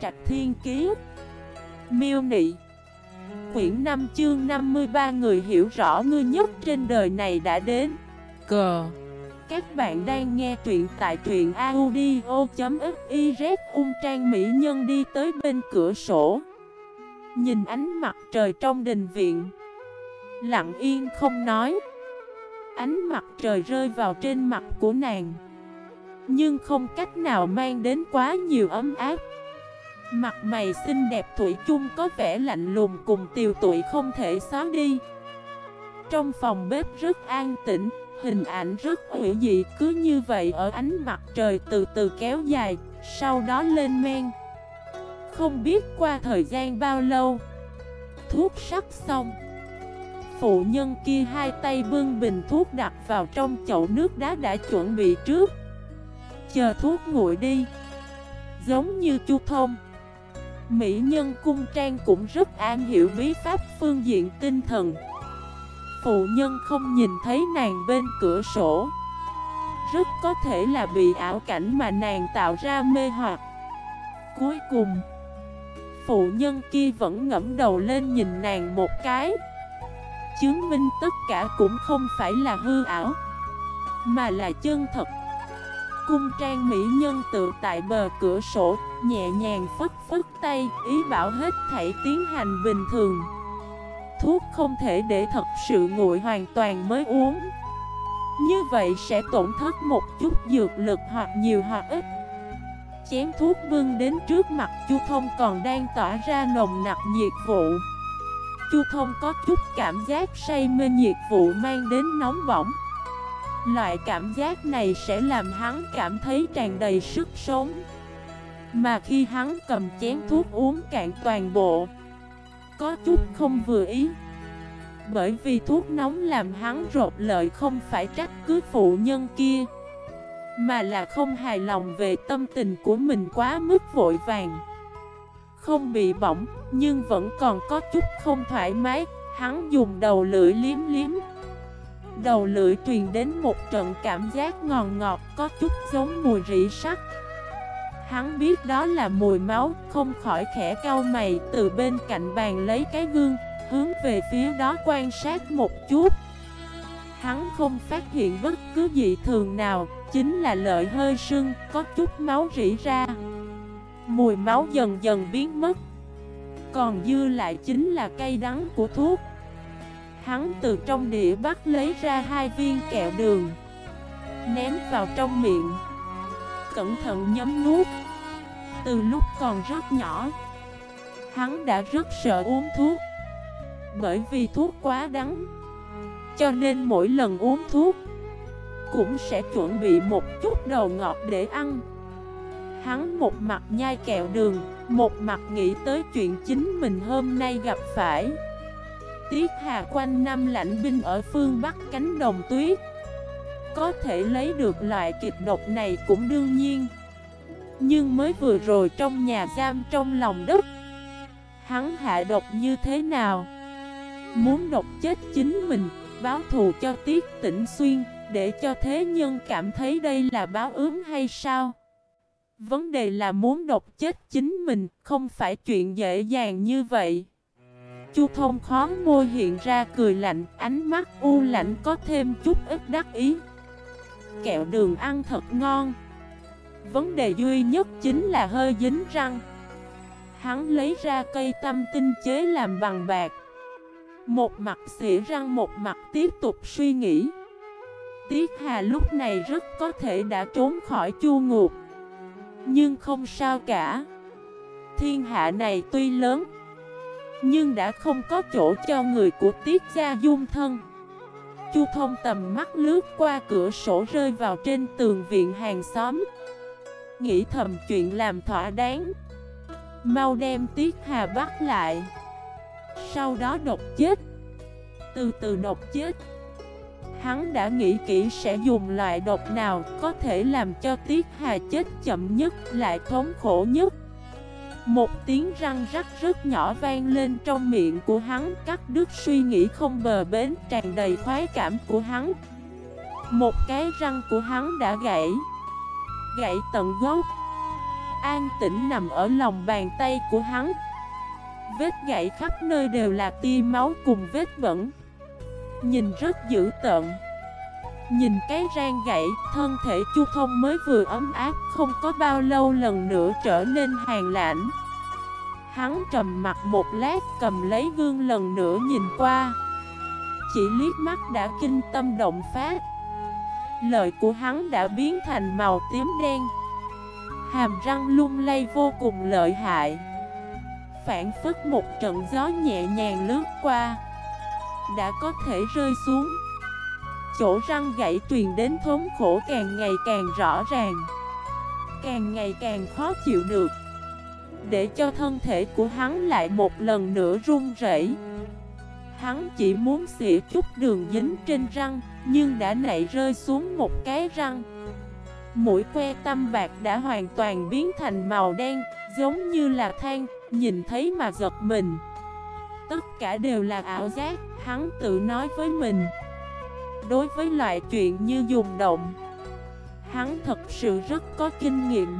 Trạch Thiên Kiế Miêu Nị. Quyển 5 chương 53 người hiểu rõ ngươi nhất trên đời này đã đến. Cờ Các bạn đang nghe truyện tại truyện audio.xyz Ung um trang mỹ nhân đi tới bên cửa sổ. Nhìn ánh mặt trời trong đình viện. Lặng yên không nói. Ánh mặt trời rơi vào trên mặt của nàng. Nhưng không cách nào mang đến quá nhiều ấm áp. Mặt mày xinh đẹp Thủy chung có vẻ lạnh lùng cùng tiều tụi không thể xóa đi. Trong phòng bếp rất an tĩnh, Hình ảnh rất hữu dị, Cứ như vậy ở ánh mặt trời từ từ kéo dài, Sau đó lên men. Không biết qua thời gian bao lâu, Thuốc sắc xong. Phụ nhân kia hai tay bưng bình thuốc đặt vào trong chậu nước đá đã chuẩn bị trước. Chờ thuốc nguội đi, Giống như chu thông. Mỹ nhân cung trang cũng rất an hiểu bí pháp phương diện tinh thần. Phụ nhân không nhìn thấy nàng bên cửa sổ. Rất có thể là bị ảo cảnh mà nàng tạo ra mê hoặc. Cuối cùng, Phụ nhân kia vẫn ngẫm đầu lên nhìn nàng một cái. Chứng minh tất cả cũng không phải là hư ảo, Mà là chân thật. Cung trang mỹ nhân tự tại bờ cửa sổ, Nhẹ nhàng phất phất tay, Ý bảo hết thảy tiến hành bình thường. Thuốc không thể để thật sự nguội hoàn toàn mới uống. Như vậy sẽ tổn thất một chút dược lực hoặc nhiều hoặc ít. Chén thuốc bưng đến trước mặt Chu Thông còn đang tỏa ra nồng nặc nhiệt vụ. Chu Thông có chút cảm giác say mê nhiệt vụ mang đến nóng bỏng. Loại cảm giác này sẽ làm hắn cảm thấy tràn đầy sức sống. Mà khi hắn cầm chén thuốc uống cạn toàn bộ, Có chút không vừa ý. Bởi vì thuốc nóng làm hắn rột lợi không phải trách cứ phụ nhân kia, Mà là không hài lòng về tâm tình của mình quá mức vội vàng. Không bị bỏng, nhưng vẫn còn có chút không thoải mái. Hắn dùng đầu lưỡi liếm liếm Đầu lưỡi truyền đến một trận cảm giác ngòn ngọt có chút giống mùi rỉ sắt Hắn biết đó là mùi máu, không khỏi khẽ cau mày từ bên cạnh bàn lấy cái gương, hướng về phía đó quan sát một chút. Hắn không phát hiện bất cứ gì thường nào, chính là lợi hơi sưng, có chút máu rỉ ra. Mùi máu dần dần biến mất. Còn dư lại chính là cây đắng của thuốc. Hắn từ trong đĩa bắt lấy ra hai viên kẹo đường, Ném vào trong miệng. Cẩn thận nhấm nuốt. Từ lúc còn rất nhỏ, Hắn đã rất sợ uống thuốc. Bởi vì thuốc quá đắng, Cho nên mỗi lần uống thuốc Cũng sẽ chuẩn bị một chút đầu ngọt để ăn. Hắn một mặt nhai kẹo đường, Một mặt nghĩ tới chuyện chính mình hôm nay gặp phải. Tiết Hà quanh năm lãnh binh ở phương Bắc cánh đồng tuyết. Có thể lấy được loại kịch độc này cũng đương nhiên. Nhưng mới vừa rồi trong nhà giam trong lòng đất, Hắn hạ độc như thế nào? Muốn độc chết chính mình, Báo thù cho Tiết Tĩnh Xuyên, Để cho thế nhân cảm thấy đây là báo ứng hay sao? Vấn đề là muốn độc chết chính mình, Không phải chuyện dễ dàng như vậy. Chu thông khó môi hiện ra cười lạnh, Ánh mắt u lạnh có thêm chút ít đắc ý. Kẹo đường ăn thật ngon. Vấn đề duy nhất chính là hơi dính răng. Hắn lấy ra cây tâm tinh chế làm bằng bạc. Một mặt xỉa răng, một mặt tiếp tục suy nghĩ. Tiết Hà lúc này rất có thể đã trốn khỏi chu ngục. Nhưng không sao cả. Thiên hạ này tuy lớn nhưng đã không có chỗ cho người của Tiết Gia dung thân. Chu thông tầm mắt lướt qua cửa sổ rơi vào trên tường viện hàng xóm. Nghĩ thầm chuyện làm thỏa đáng. Mau đem Tiết Hà bắt lại. Sau đó độc chết. Từ từ độc chết. Hắn đã nghĩ kỹ sẽ dùng loại độc nào Có thể làm cho Tiết Hà chết chậm nhất, Lại thống khổ nhất một tiếng răng rắc rất nhỏ vang lên trong miệng của hắn, Cắt đứt suy nghĩ không bờ bến, tràn đầy khoái cảm của hắn. Một cái răng của hắn đã gãy Gãy tận gốc. An tĩnh nằm ở lòng bàn tay của hắn. Vết gãy khắp nơi đều là tia máu cùng vết bẩn. Nhìn rất dữ tợn. Nhìn cái rang gãy, thân thể Chu Thông mới vừa ấm áp Không có bao lâu lần nữa trở nên hàng lãnh. Hắn trầm mặt một lát cầm lấy gương lần nữa nhìn qua. Chỉ liếc mắt đã kinh tâm động phát Lời của hắn đã biến thành màu tím đen. Hàm răng lung lay vô cùng lợi hại. Phản phức một trận gió nhẹ nhàng lướt qua. Đã có thể rơi xuống. Chỗ răng gãy truyền đến thống khổ càng ngày càng rõ ràng. Càng ngày càng khó chịu được. Để cho thân thể của hắn lại một lần nữa run rẩy. Hắn chỉ muốn xỉa chút đường dính trên răng, Nhưng đã nảy rơi xuống một cái răng. Mũi que tâm bạc đã hoàn toàn biến thành màu đen, Giống như là than, Nhìn thấy mà giật mình. Tất cả đều là ảo giác, Hắn tự nói với mình. Đối với loại chuyện như dùng động. Hắn thật sự rất có kinh nghiệm.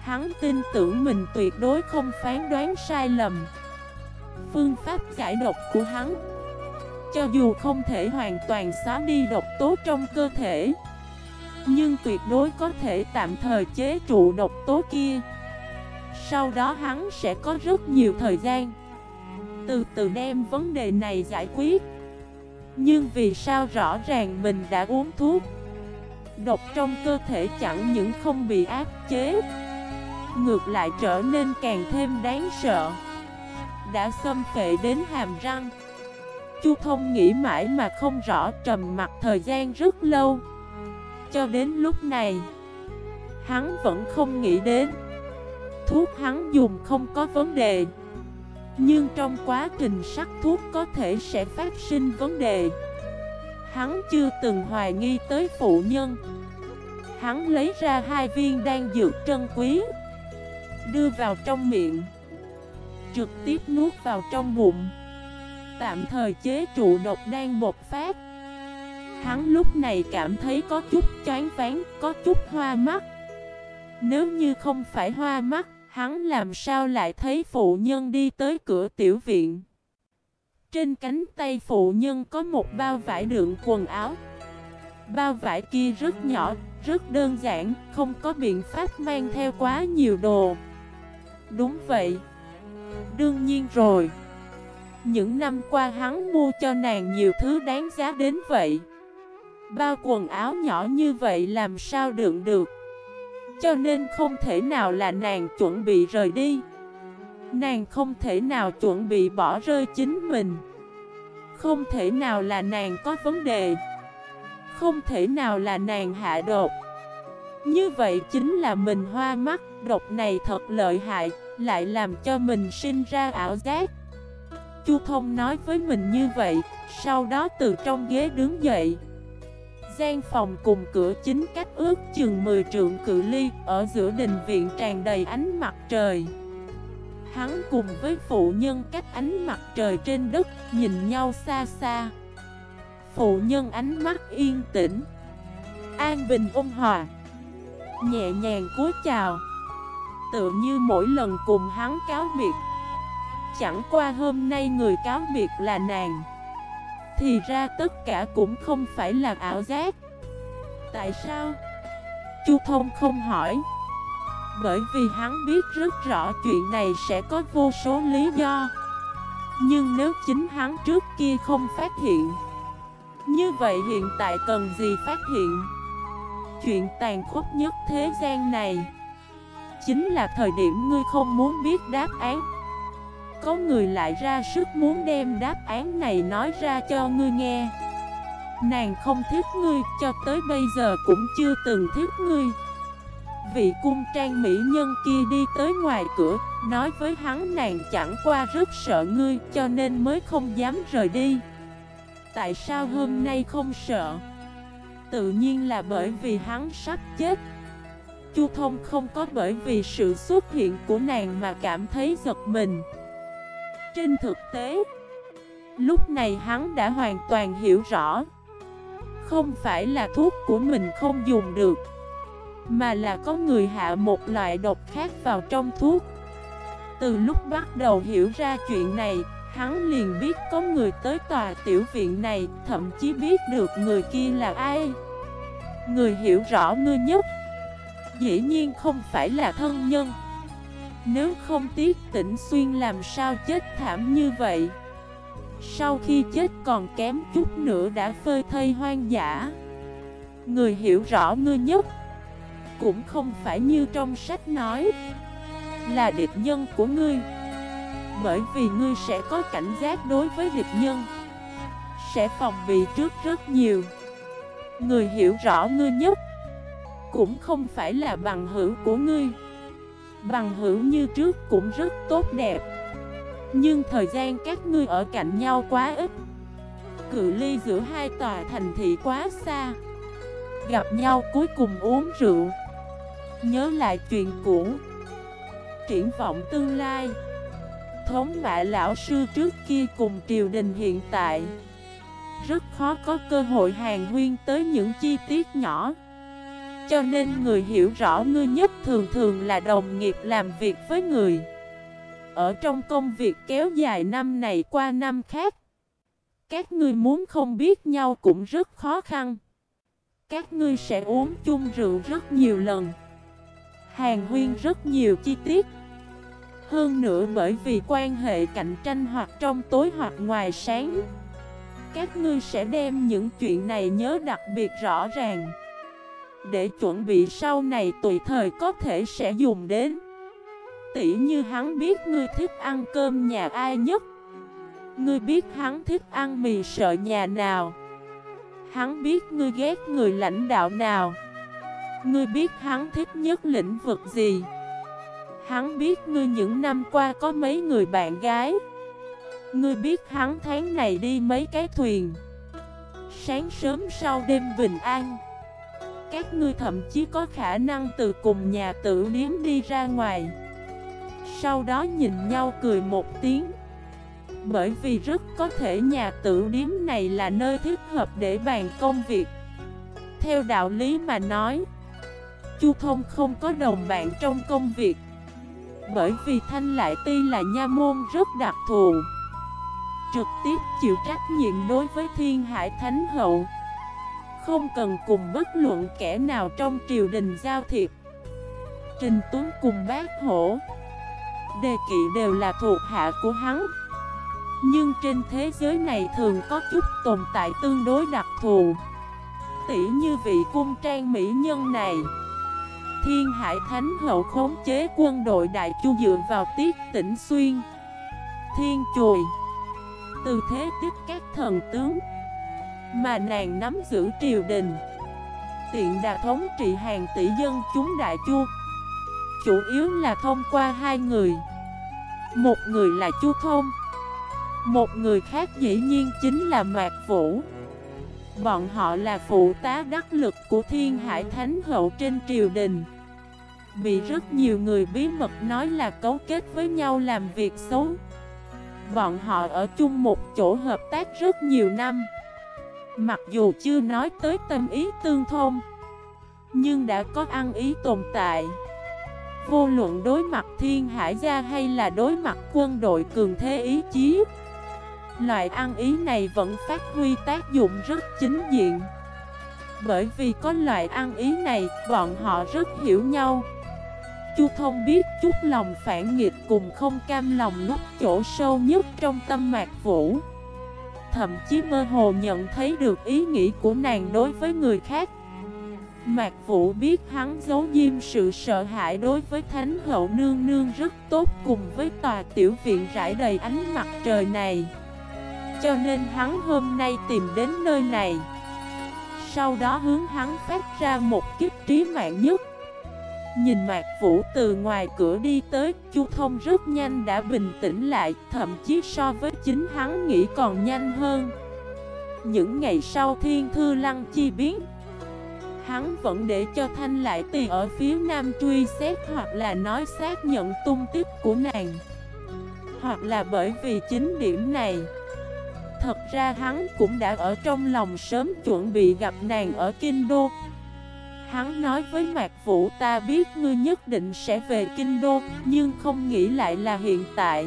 Hắn tin tưởng mình tuyệt đối không phán đoán sai lầm. Phương pháp giải độc của hắn, Cho dù không thể hoàn toàn xóa đi độc tố trong cơ thể, Nhưng tuyệt đối có thể tạm thời chế trụ độc tố kia. Sau đó hắn sẽ có rất nhiều thời gian, Từ từ đem vấn đề này giải quyết. Nhưng vì sao rõ ràng mình đã uống thuốc? Độc trong cơ thể chẳng những không bị áp chế, Ngược lại trở nên càng thêm đáng sợ. Đã xâm phệ đến hàm răng, Chu thông nghĩ mãi mà không rõ trầm mặt thời gian rất lâu. Cho đến lúc này, Hắn vẫn không nghĩ đến. Thuốc hắn dùng không có vấn đề. Nhưng trong quá trình sắc thuốc có thể sẽ phát sinh vấn đề. Hắn chưa từng hoài nghi tới phụ nhân. Hắn lấy ra hai viên đan dược trân quý Đưa vào trong miệng Trực tiếp nuốt vào trong bụng. Tạm thời chế trụ độc đang một phát. Hắn lúc này cảm thấy có chút chán ván, có chút hoa mắt. Nếu như không phải hoa mắt, hắn làm sao lại thấy phụ nhân đi tới cửa tiểu viện? Trên cánh tay phụ nhân có một bao vải đựng quần áo. Bao vải kia rất nhỏ, rất đơn giản, không có biện pháp mang theo quá nhiều đồ. Đúng vậy. Đương nhiên rồi. Những năm qua hắn mua cho nàng nhiều thứ đáng giá đến vậy. Bao quần áo nhỏ như vậy làm sao đựng được? Cho nên không thể nào là nàng chuẩn bị rời đi. Nàng không thể nào chuẩn bị bỏ rơi chính mình. Không thể nào là nàng có vấn đề. Không thể nào là nàng hạ đột Như vậy chính là mình hoa mắt, Độc này thật lợi hại, Lại làm cho mình sinh ra ảo giác. Chu Thông nói với mình như vậy, Sau đó từ trong ghế đứng dậy gian phòng cùng cửa chính cách ước chừng 10 trượng cự ly, Ở giữa đình viện tràn đầy ánh mặt trời. Hắn cùng với phụ nhân cách ánh mặt trời trên đất, Nhìn nhau xa xa. Phụ nhân ánh mắt yên tĩnh, An bình ôn hòa, Nhẹ nhàng cúi chào. Tựa như mỗi lần cùng hắn cáo biệt, Chẳng qua hôm nay người cáo biệt là nàng thì ra tất cả cũng không phải là ảo giác. Tại sao? Chu Thông không hỏi. Bởi vì hắn biết rất rõ chuyện này sẽ có vô số lý do. Nhưng nếu chính hắn trước kia không phát hiện, Như vậy hiện tại cần gì phát hiện? Chuyện tàn khốc nhất thế gian này Chính là thời điểm ngươi không muốn biết đáp án có người lại ra sức muốn đem đáp án này nói ra cho ngươi nghe. Nàng không thích ngươi, cho tới bây giờ cũng chưa từng thích ngươi. Vị cung trang mỹ nhân kia đi tới ngoài cửa, Nói với hắn nàng chẳng qua rất sợ ngươi, cho nên mới không dám rời đi. Tại sao hôm nay không sợ? Tự nhiên là bởi vì hắn sắp chết. Chu Thông không có bởi vì sự xuất hiện của nàng mà cảm thấy giật mình trên thực tế, lúc này hắn đã hoàn toàn hiểu rõ. Không phải là thuốc của mình không dùng được Mà là có người hạ một loại độc khác vào trong thuốc. Từ lúc bắt đầu hiểu ra chuyện này Hắn liền biết có người tới tòa tiểu viện này Thậm chí biết được người kia là ai. Người hiểu rõ ngươi nhất Dĩ nhiên không phải là thân nhân. Nếu không tiếc tỉnh xuyên làm sao chết thảm như vậy? Sau khi chết còn kém chút nữa đã phơi thây hoang dã. Người hiểu rõ ngươi nhất. Cũng không phải như trong sách nói. Là địch nhân của ngươi. Bởi vì ngươi sẽ có cảnh giác đối với địch nhân. Sẽ phòng bị trước rất nhiều. Người hiểu rõ ngươi nhất. Cũng không phải là bằng hữu của ngươi. Bằng hữu như trước cũng rất tốt đẹp. Nhưng thời gian các ngươi ở cạnh nhau quá ít. Cự ly giữa hai tòa thành thị quá xa. Gặp nhau cuối cùng uống rượu. Nhớ lại chuyện cũ. Triển vọng tương lai. Thống mạ lão sư trước kia cùng triều đình hiện tại. Rất khó có cơ hội hàng huyên tới những chi tiết nhỏ. Cho nên người hiểu rõ ngươi nhất thường thường là đồng nghiệp làm việc với người. Ở trong công việc kéo dài năm này qua năm khác, Các ngươi muốn không biết nhau cũng rất khó khăn. Các ngươi sẽ uống chung rượu rất nhiều lần, Hàng huyên rất nhiều chi tiết. Hơn nữa bởi vì quan hệ cạnh tranh hoặc trong tối hoặc ngoài sáng, Các ngươi sẽ đem những chuyện này nhớ đặc biệt rõ ràng. Để chuẩn bị sau này tùy thời có thể sẽ dùng đến. Tỉ như hắn biết ngươi thích ăn cơm nhà ai nhất. Ngươi biết hắn thích ăn mì sợi nhà nào. Hắn biết ngươi ghét người lãnh đạo nào. Ngươi biết hắn thích nhất lĩnh vực gì. Hắn biết ngươi những năm qua có mấy người bạn gái. Ngươi biết hắn tháng này đi mấy cái thuyền. Sáng sớm sau đêm bình an. Các ngươi thậm chí có khả năng từ cùng nhà tử điếm đi ra ngoài. Sau đó nhìn nhau cười một tiếng. Bởi vì rất có thể nhà tử điếm này là nơi thích hợp để bàn công việc. Theo đạo lý mà nói, Chu Thông không có đồng bạn trong công việc. Bởi vì Thanh Lại Ti là nha môn rất đặc thù. Trực tiếp chịu trách nhiệm đối với Thiên Hải Thánh Hậu. Không cần cùng bất luận kẻ nào trong triều đình giao thiệp. Trình Tuấn cùng bác hổ Đề kỵ đều là thuộc hạ của hắn. Nhưng trên thế giới này thường có chút tồn tại tương đối đặc thù. Tỉ như vị cung trang mỹ nhân này, Thiên Hải Thánh Hậu khống chế quân đội Đại Chu dựa vào tiết tỉnh xuyên, Thiên Chùi. Từ thế tiếp các thần tướng mà nàng nắm giữ triều đình. Tiện đà thống trị hàng tỷ dân chúng Đại Chu. Chủ yếu là thông qua hai người. Một người là Chu Thông, một người khác dĩ nhiên chính là Mạc Vũ. Bọn họ là phụ tá đắc lực của Thiên Hải Thánh Hậu trên triều đình. Bị rất nhiều người bí mật nói là cấu kết với nhau làm việc xấu. Bọn họ ở chung một chỗ hợp tác rất nhiều năm. Mặc dù chưa nói tới tâm ý tương thông Nhưng đã có ăn ý tồn tại. Vô luận đối mặt thiên hải gia hay là đối mặt quân đội cường thế ý chí Loại ăn ý này vẫn phát huy tác dụng rất chính diện. Bởi vì có loại ăn ý này, bọn họ rất hiểu nhau. Chu Thông biết chút lòng phản nghịch cùng không cam lòng lúc chỗ sâu nhất trong tâm mạc vũ. Thậm chí mơ hồ nhận thấy được ý nghĩ của nàng đối với người khác. Mạc Vũ biết hắn giấu diêm sự sợ hãi đối với Thánh Hậu Nương Nương rất tốt cùng với tòa tiểu viện rải đầy ánh mặt trời này. Cho nên hắn hôm nay tìm đến nơi này. Sau đó hướng hắn phát ra một kiếp trí mạng nhất. Nhìn Mạc Vũ từ ngoài cửa đi tới, Chu Thông rất nhanh đã bình tĩnh lại, Thậm chí so với chính hắn nghĩ còn nhanh hơn. Những ngày sau thiên thư lăng chi biến, Hắn vẫn để cho Thanh Lại Tì ở phía nam truy xét Hoặc là nói xác nhận tung tích của nàng. Hoặc là bởi vì chính điểm này, Thật ra hắn cũng đã ở trong lòng sớm chuẩn bị gặp nàng ở Kinh Đô. Hắn nói với Mạc Vũ, ta biết ngươi nhất định sẽ về Kinh Đô, Nhưng không nghĩ lại là hiện tại.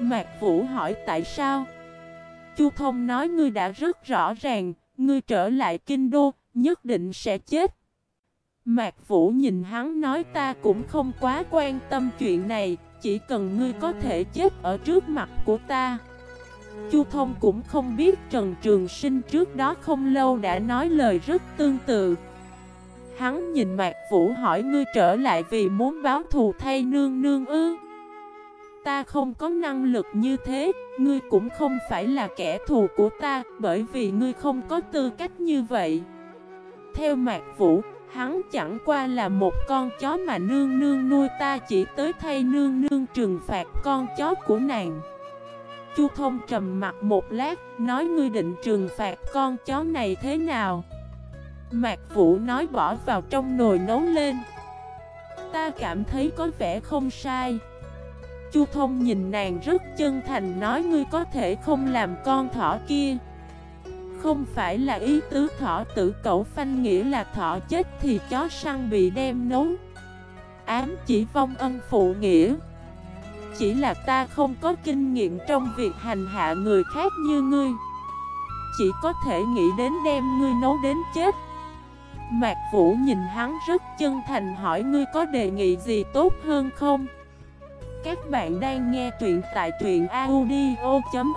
Mạc Vũ hỏi, tại sao? Chu Thông nói ngươi đã rất rõ ràng, Ngươi trở lại Kinh Đô, nhất định sẽ chết. Mạc Vũ nhìn hắn nói, ta cũng không quá quan tâm chuyện này, Chỉ cần ngươi có thể chết ở trước mặt của ta. Chu Thông cũng không biết Trần Trường Sinh trước đó không lâu đã nói lời rất tương tự. Hắn nhìn Mạc Vũ hỏi ngươi trở lại vì muốn báo thù thay nương nương ư? Ta không có năng lực như thế, ngươi cũng không phải là kẻ thù của ta Bởi vì ngươi không có tư cách như vậy. Theo Mạc Vũ, hắn chẳng qua là một con chó mà nương nương nuôi ta chỉ tới thay nương nương trừng phạt con chó của nàng. Chu Thông trầm mặt một lát, nói ngươi định trừng phạt con chó này thế nào? Mạc Vũ nói bỏ vào trong nồi nấu lên. Ta cảm thấy có vẻ không sai. Chu Thông nhìn nàng rất chân thành nói ngươi có thể không làm con thỏ kia. Không phải là ý tứ thỏ tử cẩu phanh nghĩa là thỏ chết thì chó săn bị đem nấu. Ám chỉ vong ân phụ nghĩa. Chỉ là ta không có kinh nghiệm trong việc hành hạ người khác như ngươi. Chỉ có thể nghĩ đến đem ngươi nấu đến chết. Mạc Vũ nhìn hắn rất chân thành hỏi ngươi có đề nghị gì tốt hơn không? Các bạn đang nghe truyện tại truyện audio.fif